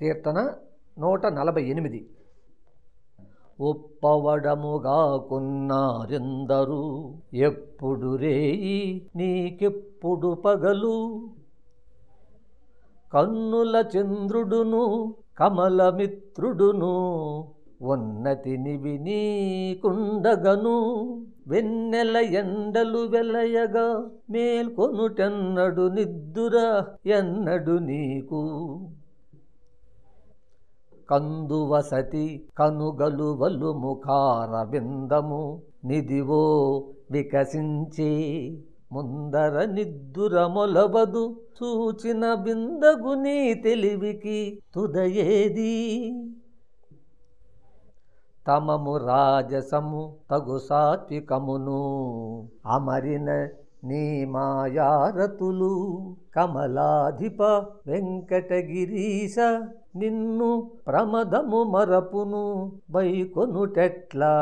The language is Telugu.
కీర్తన నూట నలభై ఎనిమిది. ఒప్పవడముగాకున్నారెందరు ఎప్పుడు రేయి? నీకెప్పుడు పగలు? కన్నుల చంద్రుడును కమలమిత్రుడును ఉన్నతిని వినీకుండగను వెన్నెల ఎండలు వెలయగా మేల్కొనుటెన్నడు నిద్దుర ఎన్నడు నీకు? కందువసతి కనుగలు వలు ముఖార బిందము నిదివో వికసించి ముందర నిద్దుర మొలవదు సూచిన బిందగుని తెలివికి తుదయేది. తమము రాజసము తగు సాత్వికమును అమరిన నీ మాయారతులు కమలాధిప వెంకటగిరీశ నిన్ను ప్రమదము మరపును బైకొనుటెట్లా